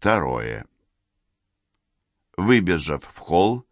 Второе. Выбежав в холл,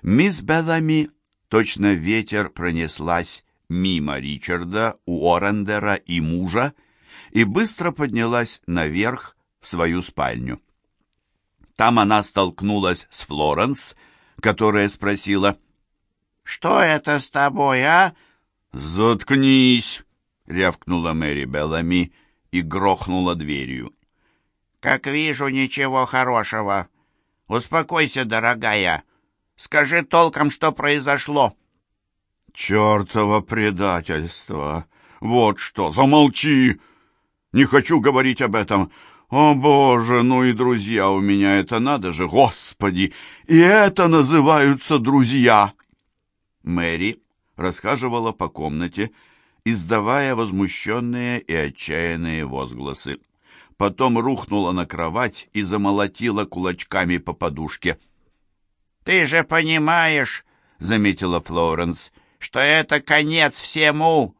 мисс Беллами, точно ветер, пронеслась мимо Ричарда, Уоррендера и мужа и быстро поднялась наверх в свою спальню. Там она столкнулась с Флоренс, которая спросила, «Что это с тобой, а?» «Заткнись!» — рявкнула Мэри Беллами и грохнула дверью. «Как вижу, ничего хорошего. Успокойся, дорогая. Скажи толком, что произошло». «Чертово предательство! Вот что! Замолчи! Не хочу говорить об этом! О, Боже, ну и друзья у меня, это надо же, Господи! И это называются друзья!» Мэри расхаживала по комнате, издавая возмущенные и отчаянные возгласы. Потом рухнула на кровать и замолотила кулачками по подушке. «Ты же понимаешь, — заметила Флоренс, — что это конец всему,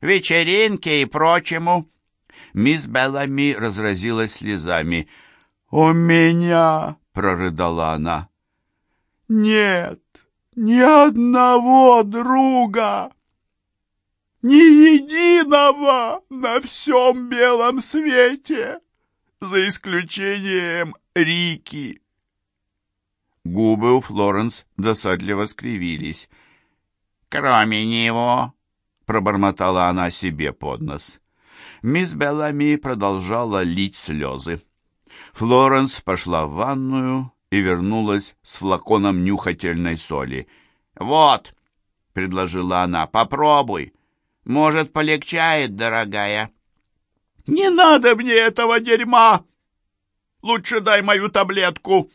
вечеринке и прочему». Мисс Беллами разразилась слезами. «У меня!» — прорыдала она. «Нет, ни одного друга, ни единого на всем белом свете, за исключением Рики. Губы у Флоренс досадливо скривились. «Кроме него», — пробормотала она себе под нос. Мисс Беллами продолжала лить слезы. Флоренс пошла в ванную и вернулась с флаконом нюхательной соли. «Вот», — предложила она, — «попробуй. Может, полегчает, дорогая». «Не надо мне этого дерьма! Лучше дай мою таблетку!»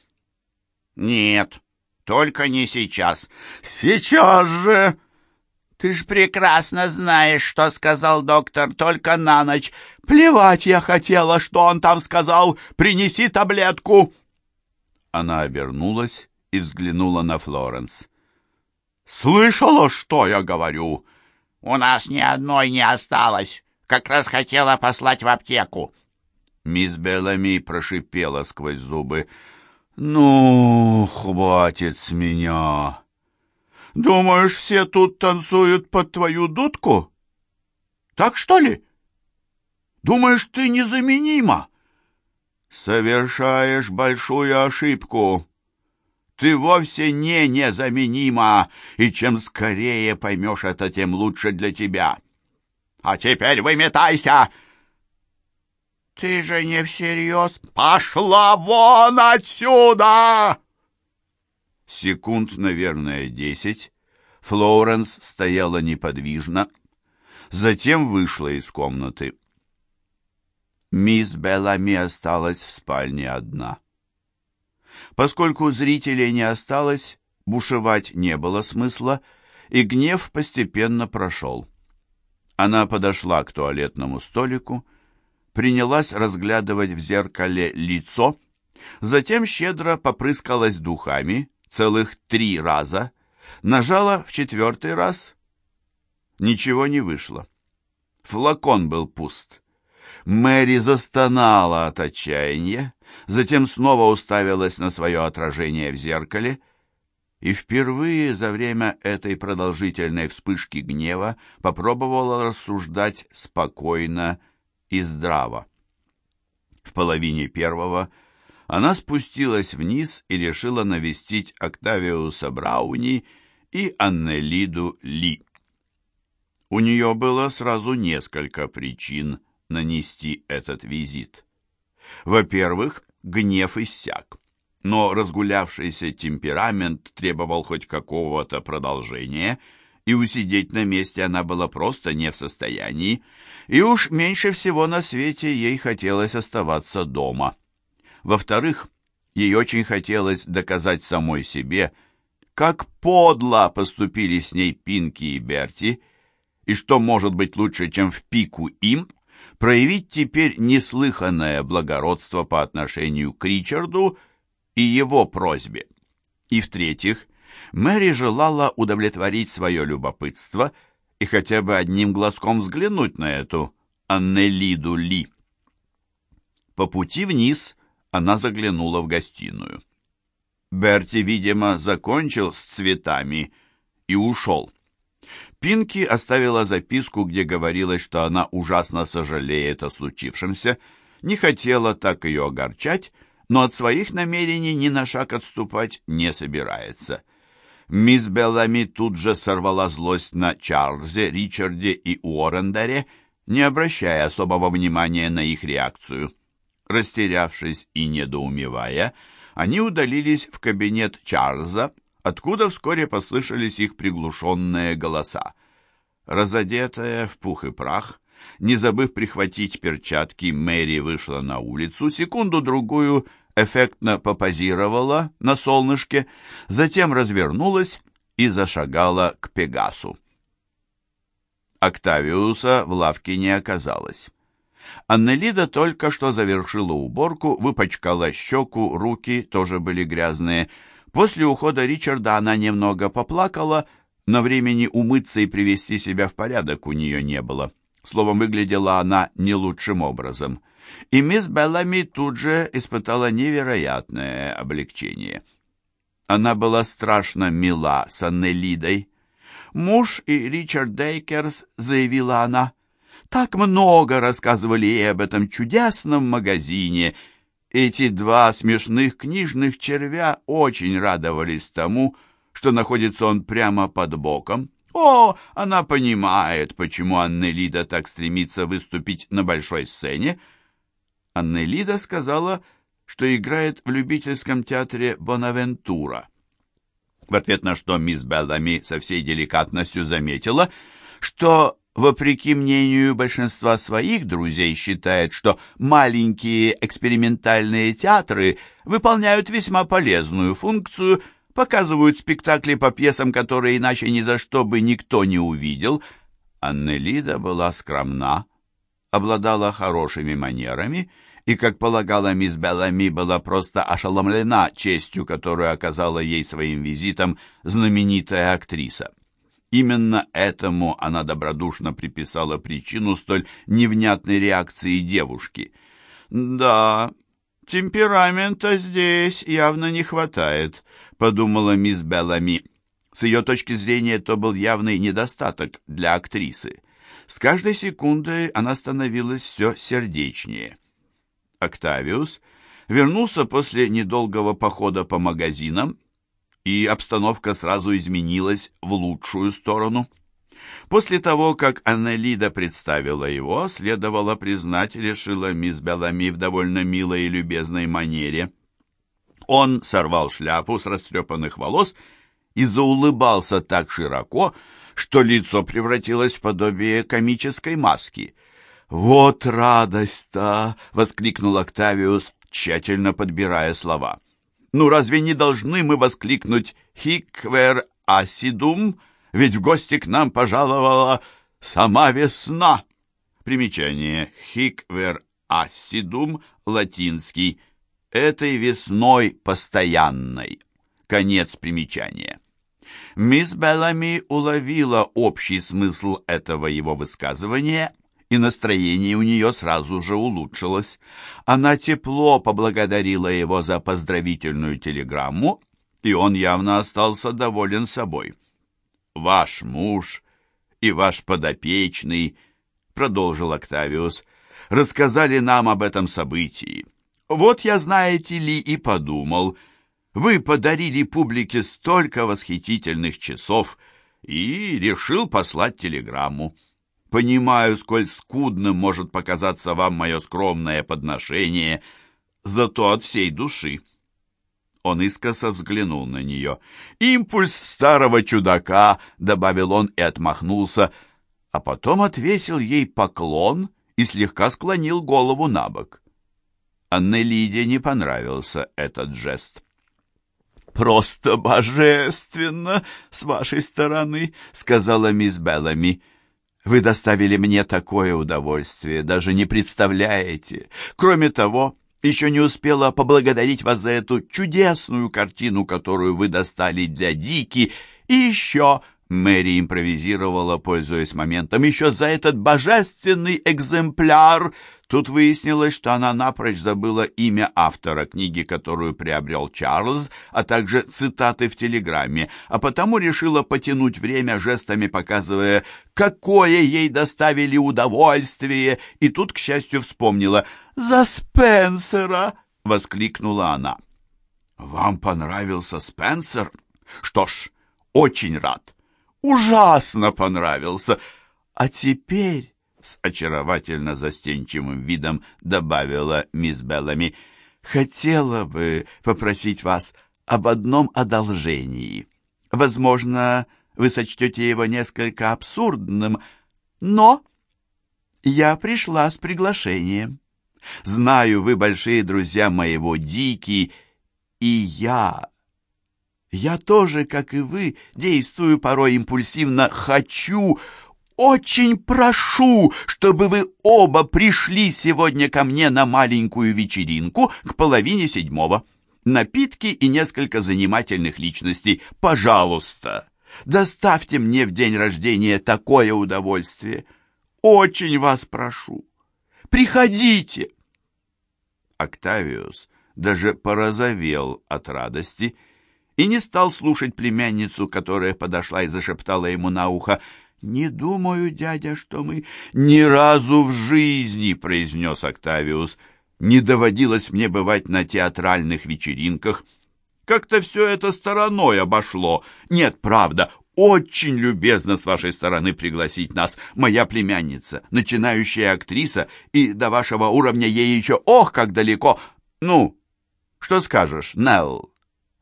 «Нет, только не сейчас». «Сейчас же!» «Ты ж прекрасно знаешь, что сказал доктор, только на ночь. Плевать я хотела, что он там сказал. Принеси таблетку!» Она обернулась и взглянула на Флоренс. «Слышала, что я говорю?» «У нас ни одной не осталось. Как раз хотела послать в аптеку». Мисс Беллами прошипела сквозь зубы. «Ну, хватит с меня. Думаешь, все тут танцуют под твою дудку? Так что ли? Думаешь, ты незаменима?» «Совершаешь большую ошибку. Ты вовсе не незаменима, и чем скорее поймешь это, тем лучше для тебя. А теперь выметайся!» «Ты же не всерьез...» «Пошла вон отсюда!» Секунд, наверное, десять Флоренс стояла неподвижно, затем вышла из комнаты. Мисс Беллами осталась в спальне одна. Поскольку зрителей не осталось, бушевать не было смысла, и гнев постепенно прошел. Она подошла к туалетному столику, принялась разглядывать в зеркале лицо, затем щедро попрыскалась духами целых три раза, нажала в четвертый раз. Ничего не вышло. Флакон был пуст. Мэри застонала от отчаяния, затем снова уставилась на свое отражение в зеркале и впервые за время этой продолжительной вспышки гнева попробовала рассуждать спокойно и здраво. В половине первого она спустилась вниз и решила навестить Октавиуса Брауни и Аннелиду Ли. У нее было сразу несколько причин нанести этот визит. Во-первых, гнев иссяк, но разгулявшийся темперамент требовал хоть какого-то продолжения, и усидеть на месте она была просто не в состоянии, и уж меньше всего на свете ей хотелось оставаться дома. Во-вторых, ей очень хотелось доказать самой себе, как подло поступили с ней Пинки и Берти, и что может быть лучше, чем в пику им – проявить теперь неслыханное благородство по отношению к Ричарду и его просьбе. И в-третьих, Мэри желала удовлетворить свое любопытство и хотя бы одним глазком взглянуть на эту Аннелиду Ли. По пути вниз она заглянула в гостиную. Берти, видимо, закончил с цветами и ушел. Пинки оставила записку, где говорилось, что она ужасно сожалеет о случившемся, не хотела так ее огорчать, но от своих намерений ни на шаг отступать не собирается. Мисс Беллами тут же сорвала злость на Чарльзе, Ричарде и Уоррендере, не обращая особого внимания на их реакцию. Растерявшись и недоумевая, они удалились в кабинет Чарльза, откуда вскоре послышались их приглушенные голоса. Разодетая в пух и прах, не забыв прихватить перчатки, Мэри вышла на улицу, секунду-другую эффектно попозировала на солнышке, затем развернулась и зашагала к Пегасу. Октавиуса в лавке не оказалось. Аннелида только что завершила уборку, выпачкала щеку, руки тоже были грязные. После ухода Ричарда она немного поплакала, но времени умыться и привести себя в порядок у нее не было. Словом, выглядела она не лучшим образом. И мисс Беллами тут же испытала невероятное облегчение. Она была страшно мила с Аннелидой. «Муж и Ричард Дейкерс», — заявила она, — «так много рассказывали ей об этом чудесном магазине. Эти два смешных книжных червя очень радовались тому, что находится он прямо под боком. О, она понимает, почему Аннелида так стремится выступить на большой сцене, Аннелида сказала, что играет в любительском театре «Бонавентура». В ответ на что мисс Беллами со всей деликатностью заметила, что, вопреки мнению большинства своих друзей, считает, что маленькие экспериментальные театры выполняют весьма полезную функцию, показывают спектакли по пьесам, которые иначе ни за что бы никто не увидел. Аннелида была скромна, обладала хорошими манерами и, как полагала мисс Беллами, была просто ошеломлена честью, которую оказала ей своим визитом знаменитая актриса. Именно этому она добродушно приписала причину столь невнятной реакции девушки. «Да, темперамента здесь явно не хватает», — подумала мисс Беллами. С ее точки зрения, это был явный недостаток для актрисы. С каждой секундой она становилась все сердечнее. Октавиус вернулся после недолгого похода по магазинам, и обстановка сразу изменилась в лучшую сторону. После того, как Аннелида представила его, следовало признать, решила мисс Белами в довольно милой и любезной манере. Он сорвал шляпу с растрепанных волос и заулыбался так широко, что лицо превратилось в подобие комической маски. «Вот радость-то!» — воскликнул Октавиус, тщательно подбирая слова. «Ну разве не должны мы воскликнуть «Хиквер асидум»? Ведь в гости к нам пожаловала сама весна!» Примечание «Хиквер асидум» латинский «этой весной постоянной». Конец примечания. Мисс Беллами уловила общий смысл этого его высказывания, и настроение у нее сразу же улучшилось. Она тепло поблагодарила его за поздравительную телеграмму, и он явно остался доволен собой. «Ваш муж и ваш подопечный», — продолжил Октавиус, — «рассказали нам об этом событии. Вот я, знаете ли, и подумал — вы подарили публике столько восхитительных часов и решил послать телеграмму. Понимаю, сколь скудным может показаться вам мое скромное подношение, зато от всей души. Он искоса взглянул на нее. «Импульс старого чудака!» — добавил он и отмахнулся, а потом отвесил ей поклон и слегка склонил голову на бок. Аннелиде не понравился этот жест. «Просто божественно с вашей стороны», — сказала мисс Беллами. «Вы доставили мне такое удовольствие, даже не представляете. Кроме того, еще не успела поблагодарить вас за эту чудесную картину, которую вы достали для Дики, и еще...» Мэри импровизировала, пользуясь моментом. «Еще за этот божественный экземпляр Тут выяснилось, что она напрочь забыла имя автора книги, которую приобрел Чарльз, а также цитаты в телеграмме, а потому решила потянуть время жестами, показывая, какое ей доставили удовольствие, и тут, к счастью, вспомнила «За Спенсера!» — воскликнула она. «Вам понравился Спенсер? Что ж, очень рад. Ужасно понравился. А теперь...» с очаровательно застенчивым видом добавила мисс Беллами. «Хотела бы попросить вас об одном одолжении. Возможно, вы сочтете его несколько абсурдным, но я пришла с приглашением. Знаю, вы большие друзья моего Дики, и я... Я тоже, как и вы, действую порой импульсивно, хочу очень прошу, чтобы вы оба пришли сегодня ко мне на маленькую вечеринку к половине седьмого. Напитки и несколько занимательных личностей. Пожалуйста, доставьте мне в день рождения такое удовольствие. Очень вас прошу. Приходите. Октавиус даже порозовел от радости и не стал слушать племянницу, которая подошла и зашептала ему на ухо «Не думаю, дядя, что мы...» «Ни разу в жизни», — произнес Октавиус, — «не доводилось мне бывать на театральных вечеринках. Как-то все это стороной обошло. Нет, правда, очень любезно с вашей стороны пригласить нас. Моя племянница, начинающая актриса, и до вашего уровня ей еще ох, как далеко. Ну, что скажешь, Нелл,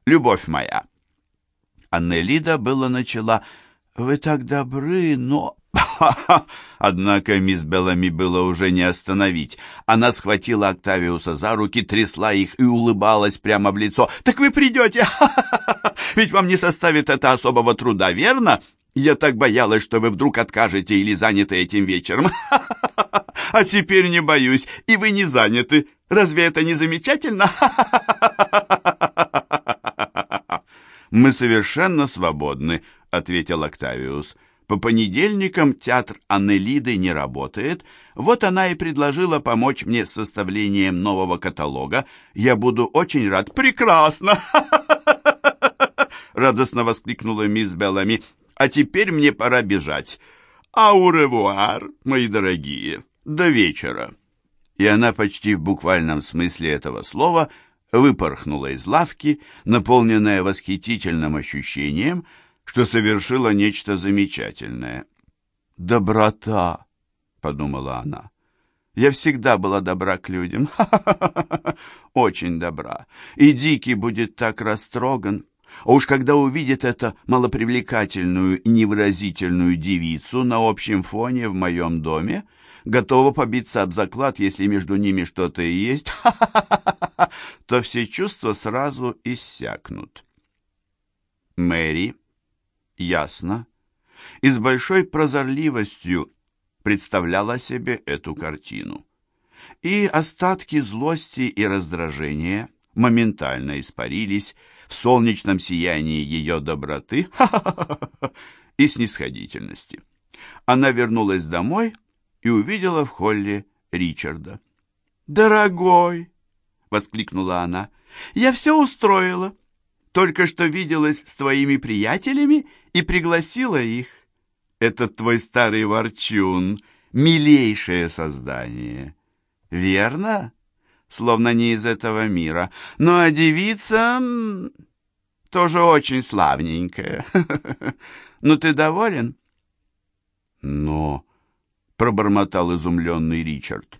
любовь моя?» Аннелида было начала «Вы так добры, но...» Однако мисс Беллами было уже не остановить. Она схватила Октавиуса за руки, трясла их и улыбалась прямо в лицо. «Так вы придете! Ведь вам не составит это особого труда, верно? Я так боялась, что вы вдруг откажете или заняты этим вечером. А теперь не боюсь, и вы не заняты. Разве это не замечательно?» «Мы совершенно свободны», — ответил Октавиус. «По понедельникам театр Аннелиды не работает. Вот она и предложила помочь мне с составлением нового каталога. Я буду очень рад». «Прекрасно!» Радостно воскликнула мисс Беллами. «А теперь мне пора бежать. Ауревуар, мои дорогие, до вечера». И она почти в буквальном смысле этого слова выпорхнула из лавки, наполненная восхитительным ощущением — что совершила нечто замечательное. «Доброта!» — подумала она. «Я всегда была добра к людям. Очень добра. И Дикий будет так растроган. А уж когда увидит эту малопривлекательную и невыразительную девицу на общем фоне в моем доме, готова побиться об заклад, если между ними что-то и есть, то все чувства сразу иссякнут. Мэри ясно и с большой прозорливостью представляла себе эту картину. И остатки злости и раздражения моментально испарились в солнечном сиянии ее доброты и снисходительности. Она вернулась домой и увидела в холле Ричарда. «Дорогой!» — воскликнула она. «Я все устроила. Только что виделась с твоими приятелями и пригласила их. Этот твой старый ворчун, милейшее создание. Верно? Словно не из этого мира. Ну а девица тоже очень славненькая. Ну ты доволен? Но, пробормотал изумленный Ричард,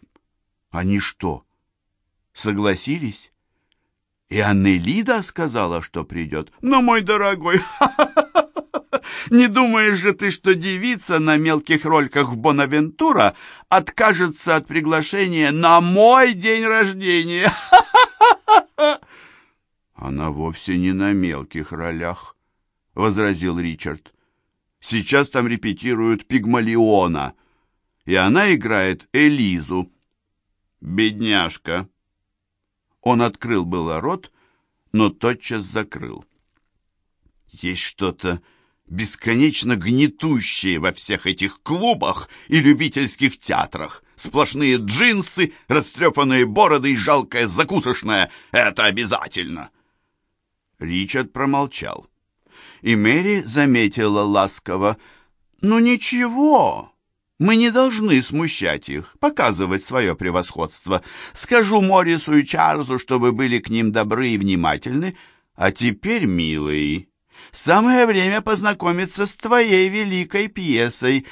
они что, согласились? И Аннелида сказала, что придет. Но, мой дорогой, не думаешь же ты, что девица на мелких рольках в Бонавентура откажется от приглашения на мой день рождения? Она вовсе не на мелких ролях, — возразил Ричард. Сейчас там репетируют Пигмалиона, и она играет Элизу. Бедняжка, он открыл было рот, но тотчас закрыл. Есть что-то бесконечно гнетущее во всех этих клубах и любительских театрах, Сплошные джинсы, растрепанные бороды и жалкая закусочная. Это обязательно!» Ричард промолчал. И Мэри заметила ласково. «Ну ничего, мы не должны смущать их, показывать свое превосходство. Скажу Моррису и Чарльзу, чтобы были к ним добры и внимательны. А теперь, милый, самое время познакомиться с твоей великой пьесой».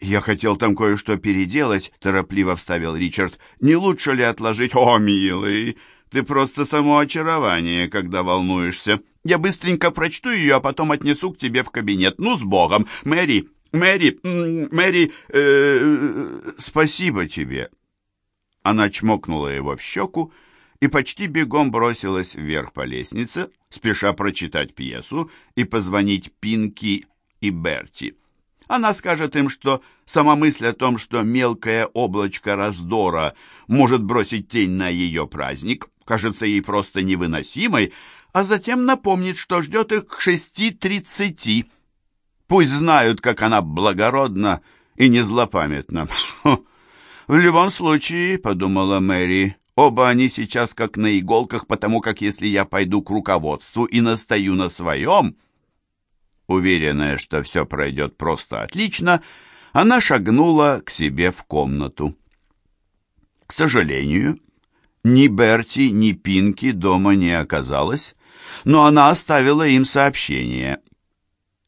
«Я хотел там кое-что переделать», — торопливо вставил Ричард. «Не лучше ли отложить?» «О, милый, ты просто само очарование, когда волнуешься. Я быстренько прочту ее, а потом отнесу к тебе в кабинет. Ну, с Богом! Мэри, Мэри, Мэри, э, спасибо тебе!» Она чмокнула его в щеку и почти бегом бросилась вверх по лестнице, спеша прочитать пьесу и позвонить Пинки и Берти. Она скажет им, что сама мысль о том, что мелкое облачко раздора может бросить тень на ее праздник, кажется ей просто невыносимой, а затем напомнит, что ждет их к шести тридцати. Пусть знают, как она благородна и не злопамятна. В любом случае, подумала Мэри, оба они сейчас как на иголках, потому как если я пойду к руководству и настаю на своем, уверенная, что все пройдет просто отлично, она шагнула к себе в комнату. К сожалению, ни Берти, ни Пинки дома не оказалось, но она оставила им сообщение —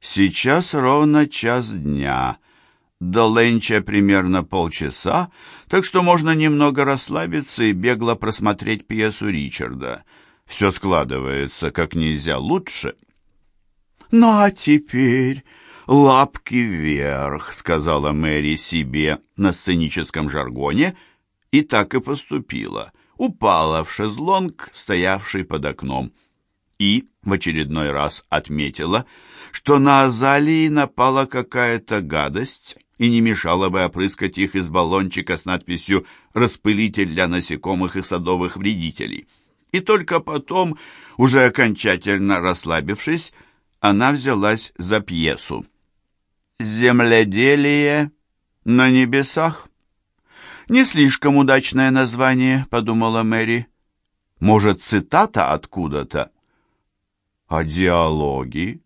Сейчас ровно час дня. До ленча примерно полчаса, так что можно немного расслабиться и бегло просмотреть пьесу Ричарда. Все складывается как нельзя лучше. «Ну а теперь лапки вверх», — сказала Мэри себе на сценическом жаргоне, и так и поступила. Упала в шезлонг, стоявший под окном, и в очередной раз отметила — что на азалии напала какая-то гадость и не мешало бы опрыскать их из баллончика с надписью «Распылитель для насекомых и садовых вредителей». И только потом, уже окончательно расслабившись, она взялась за пьесу. «Земледелие на небесах». «Не слишком удачное название», — подумала Мэри. «Может, цитата откуда-то?» «А диалоги?»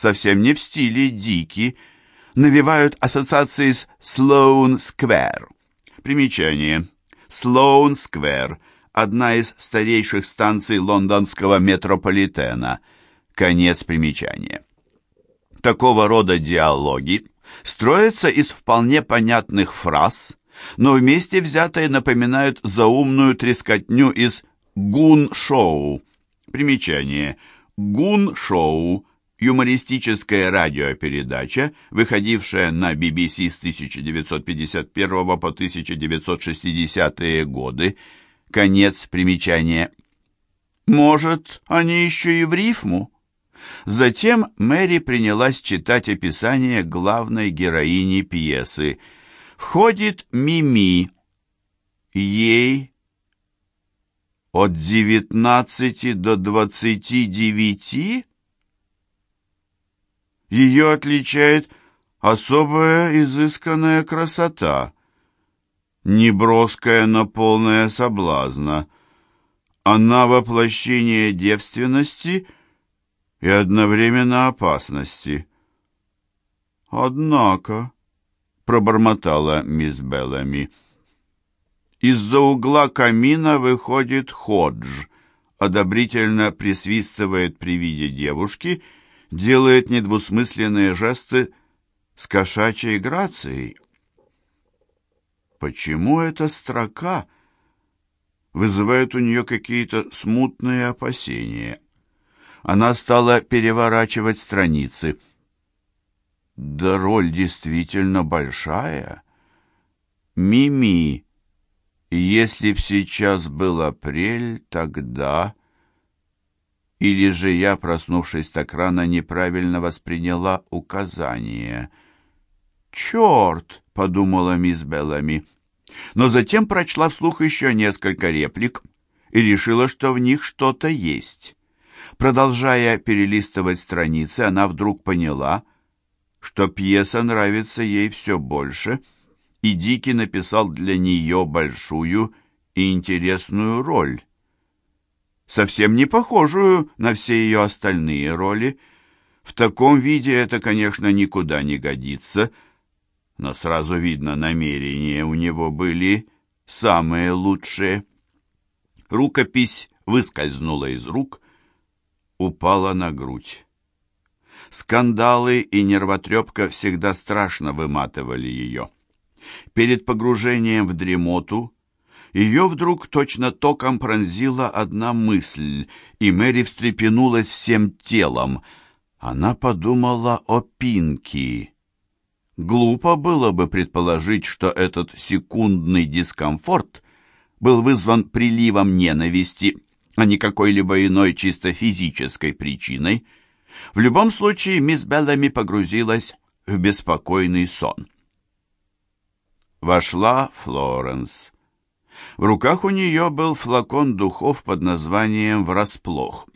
совсем не в стиле Дики, навевают ассоциации с Слоун-сквер. Примечание. Слоун-сквер – одна из старейших станций лондонского метрополитена. Конец примечания. Такого рода диалоги строятся из вполне понятных фраз, но вместе взятые напоминают заумную трескотню из гун-шоу. Примечание. Гун-шоу юмористическая радиопередача, выходившая на BBC с 1951 по 1960 годы. Конец примечания. Может, они еще и в рифму? Затем Мэри принялась читать описание главной героини пьесы. Входит Мими. Ей от девятнадцати до двадцати девяти ее отличает особая изысканная красота, неброская, но полная соблазна. Она воплощение девственности и одновременно опасности. «Однако», — пробормотала мисс Беллами, — «из-за угла камина выходит Ходж, одобрительно присвистывает при виде девушки — делает недвусмысленные жесты с кошачьей грацией. Почему эта строка вызывает у нее какие-то смутные опасения? Она стала переворачивать страницы. Да роль действительно большая. Мими, если б сейчас был апрель, тогда... Или же я, проснувшись так рано, неправильно восприняла указание? «Черт!» — подумала мисс Беллами. Но затем прочла вслух еще несколько реплик и решила, что в них что-то есть. Продолжая перелистывать страницы, она вдруг поняла, что пьеса нравится ей все больше, и Дики написал для нее большую и интересную роль. Совсем не похожую на все ее остальные роли. В таком виде это, конечно, никуда не годится, но сразу видно, намерения у него были самые лучшие. Рукопись выскользнула из рук, упала на грудь. Скандалы и нервотрепка всегда страшно выматывали ее. Перед погружением в дремоту ее вдруг точно током пронзила одна мысль, и Мэри встрепенулась всем телом. Она подумала о Пинки. Глупо было бы предположить, что этот секундный дискомфорт был вызван приливом ненависти, а не какой-либо иной чисто физической причиной. В любом случае мисс Беллами погрузилась в беспокойный сон. Вошла Флоренс. В руках у нее был флакон духов под названием «Врасплох».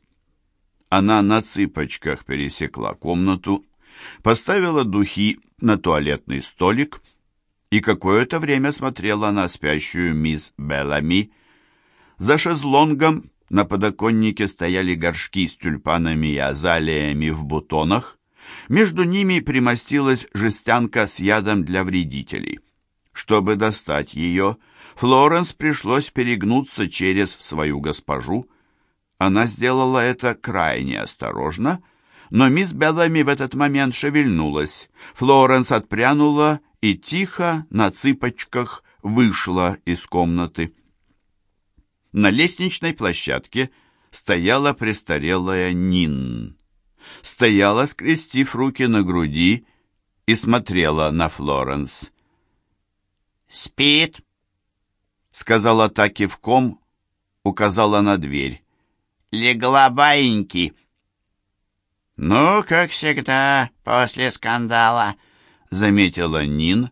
Она на цыпочках пересекла комнату, поставила духи на туалетный столик и какое-то время смотрела на спящую мисс Беллами. За шезлонгом на подоконнике стояли горшки с тюльпанами и азалиями в бутонах. Между ними примостилась жестянка с ядом для вредителей. Чтобы достать ее, Флоренс пришлось перегнуться через свою госпожу. Она сделала это крайне осторожно, но мисс Беллами в этот момент шевельнулась. Флоренс отпрянула и тихо на цыпочках вышла из комнаты. На лестничной площадке стояла престарелая Нин. Стояла, скрестив руки на груди, и смотрела на Флоренс. «Спит», — сказала та кивком, указала на дверь. «Легла баиньки». «Ну, как всегда, после скандала», — заметила Нин,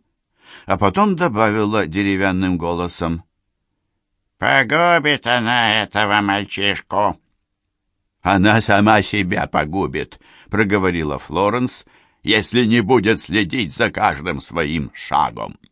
а потом добавила деревянным голосом. «Погубит она этого мальчишку». «Она сама себя погубит», — проговорила Флоренс, «если не будет следить за каждым своим шагом».